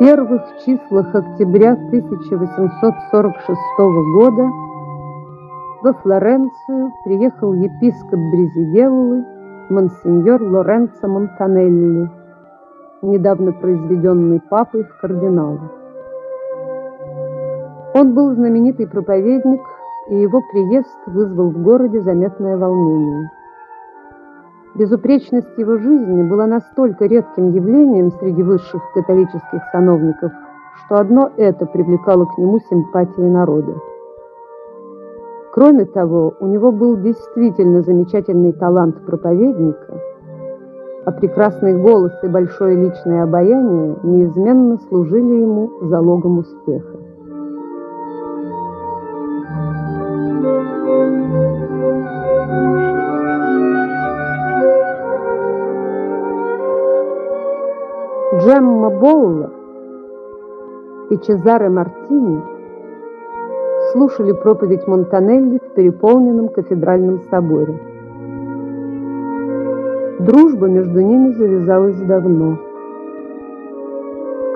первых числах октября 1846 года во Флоренцию приехал епископ Бризигеллы монсеньор Лоренцо Монтанелли, недавно произведенный папой в кардиналы. Он был знаменитый проповедник, и его приезд вызвал в городе заметное волнение. Безупречность его жизни была настолько редким явлением среди высших католических сановников, что одно это привлекало к нему симпатии народа. Кроме того, у него был действительно замечательный талант проповедника, а прекрасный голос и большое личное обаяние неизменно служили ему залогом успеха. Джемма Болла и Чезаре Мартини слушали проповедь Монтанелли в переполненном кафедральном соборе. Дружба между ними завязалась давно.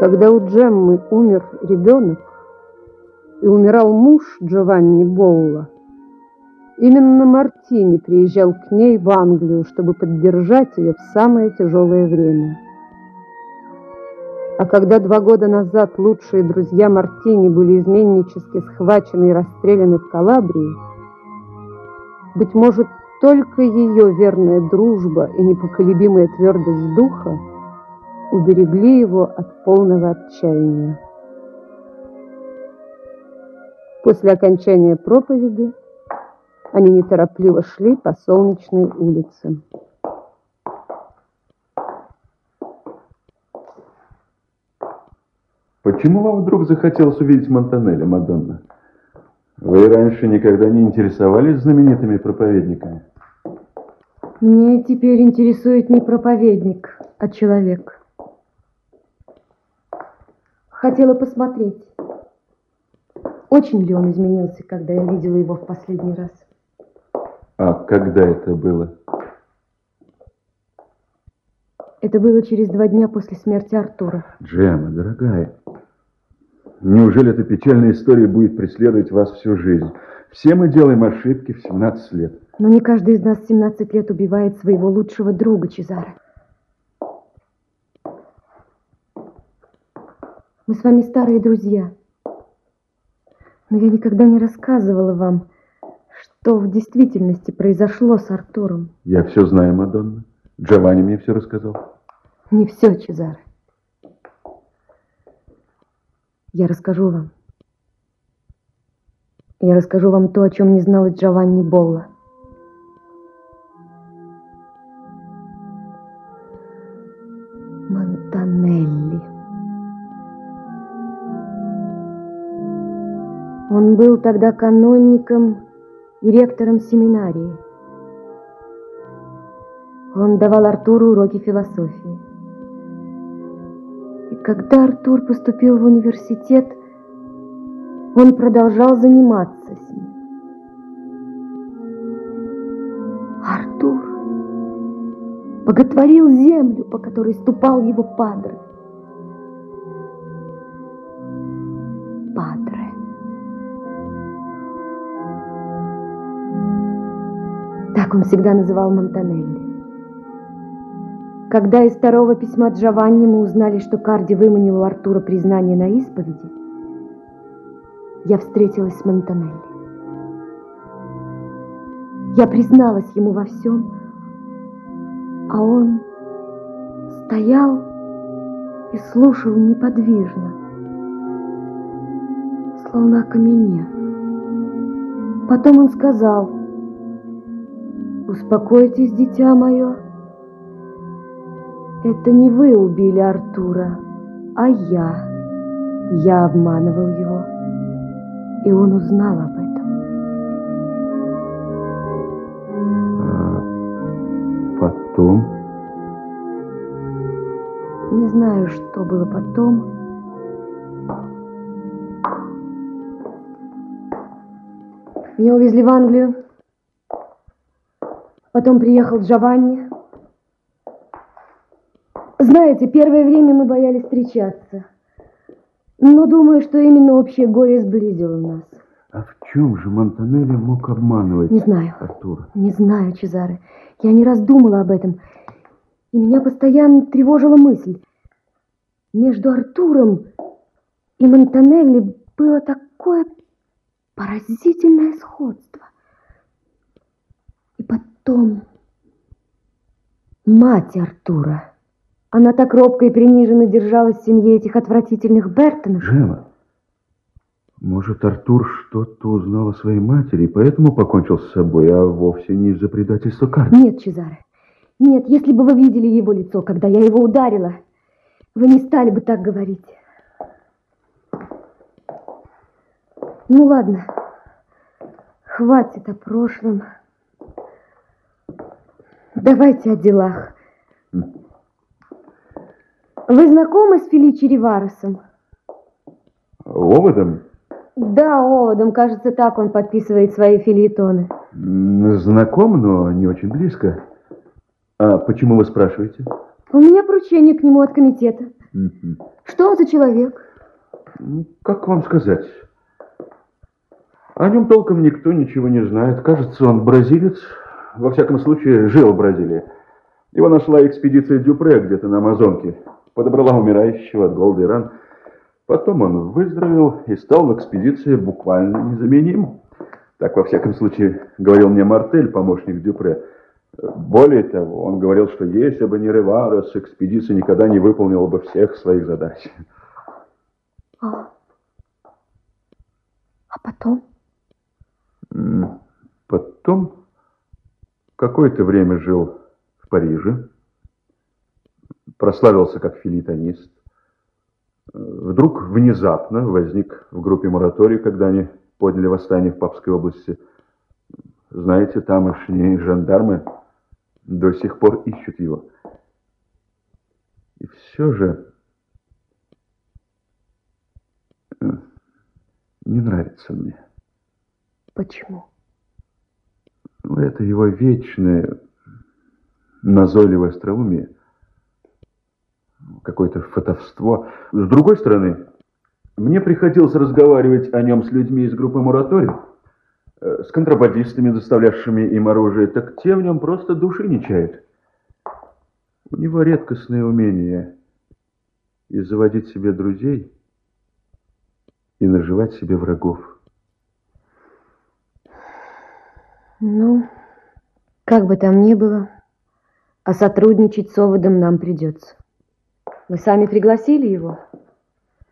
Когда у Джеммы умер ребенок и умирал муж Джованни Болла, именно Мартини приезжал к ней в Англию, чтобы поддержать ее в самое тяжелое время. А когда два года назад лучшие друзья Мартини были изменнически схвачены и расстреляны в Калабрии, быть может, только ее верная дружба и непоколебимая твердость духа уберегли его от полного отчаяния. После окончания проповеди они неторопливо шли по солнечной улице. Почему вам вдруг захотелось увидеть Монтанеля, Мадонна? Вы раньше никогда не интересовались знаменитыми проповедниками? Мне теперь интересует не проповедник, а человек. Хотела посмотреть, очень ли он изменился, когда я видела его в последний раз. А когда это было? Это было через два дня после смерти Артура. Джема, дорогая, неужели эта печальная история будет преследовать вас всю жизнь? Все мы делаем ошибки в 17 лет. Но не каждый из нас в 17 лет убивает своего лучшего друга, Чезаро. Мы с вами старые друзья. Но я никогда не рассказывала вам, что в действительности произошло с Артуром. Я все знаю, Мадонна. Джованни мне все рассказал. Не все, Чезаре. Я расскажу вам. Я расскажу вам то, о чем не знала Джованни Болла. Монтанелли. Он был тогда канонником и ректором семинарии. Он давал Артуру уроки философии. Когда Артур поступил в университет, он продолжал заниматься с ним. Артур боготворил землю, по которой ступал его падре. Падре. Так он всегда называл Монтанелли. Когда из второго письма Джованни мы узнали, что Карди выманил у Артура признание на исповеди, я встретилась с Монтанелли. Я призналась ему во всем, а он стоял и слушал неподвижно, словно окаменев. Потом он сказал, «Успокойтесь, дитя мое, это не вы убили Артура, а я. Я обманывал его, и он узнал об этом. А потом? Не знаю, что было потом. Меня увезли в Англию. Потом приехал Джованни. Знаете, первое время мы боялись встречаться. Но думаю, что именно общее горе сблизило нас. А в чем же Монтанелли мог обманывать Не знаю. Артура? Не знаю, Чезаре. Я не раз думала об этом. И меня постоянно тревожила мысль. Между Артуром и Монтанелли было такое поразительное сходство. И потом мать Артура. Она так робко и приниженно держалась в семье этих отвратительных Бертонов. Джема, может, Артур что-то узнал о своей матери, и поэтому покончил с собой, а вовсе не из-за предательства Карли? Нет, Чезаре. Нет, если бы вы видели его лицо, когда я его ударила, вы не стали бы так говорить. Ну ладно, хватит о прошлом. Давайте о делах. Вы знакомы с Феличи Риваресом? Оводом? Да, Оводом, кажется, так он подписывает свои филитоны. Знаком, но не очень близко. А почему вы спрашиваете? У меня поручение к нему от комитета. Мгм. Что он за человек? Ну, Как вам сказать? О нем толком никто ничего не знает. Кажется, он бразилец. Во всяком случае, жил в Бразилии. Его нашла экспедиция Дюпре где-то на Амазонке. Подобрала умирающего от голода и ран. Потом он выздоровел и стал в экспедиции буквально незаменим. Так, во всяком случае, говорил мне Мартель, помощник Дюпре. Более того, он говорил, что если бы не Реварес, экспедиция никогда не выполнила бы всех своих задач. А, а потом? Потом какое-то время жил в Париже, прославился как филитонист. Э, Вдруг внезапно возник в группе мораторий, когда они подняли восстание в Папской области. Знаете, тамошние жандармы до сих пор ищут его. И все же э, не нравится мне. Почему? Ну, это его вечное назойливое остроумие, какое-то фотовство. С другой стороны, мне приходилось разговаривать о нем с людьми из группы «Мораторий», э, с контрабандистами, доставлявшими им оружие, так те в нем просто души не чают. У него редкостное умение и заводить себе друзей, и наживать себе врагов. Ну, как бы там ни было, а сотрудничать с Оводом нам придется. Вы сами пригласили его?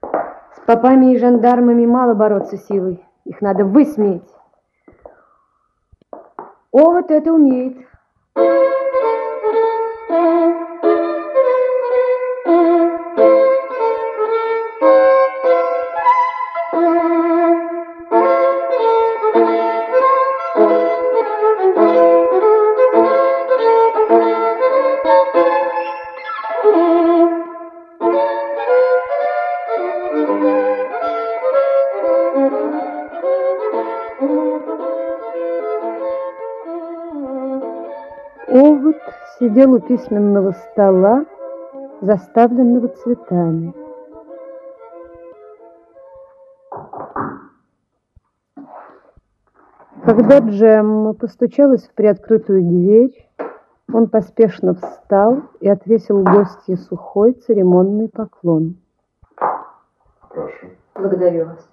С попами и жандармами мало бороться силой. Их надо высмеять. Овод это умеет. Овод сидел у письменного стола, заставленного цветами. Когда Джемма постучалась в приоткрытую дверь, он поспешно встал и отвесил гостье сухой церемонный поклон. Прошу. Благодарю вас.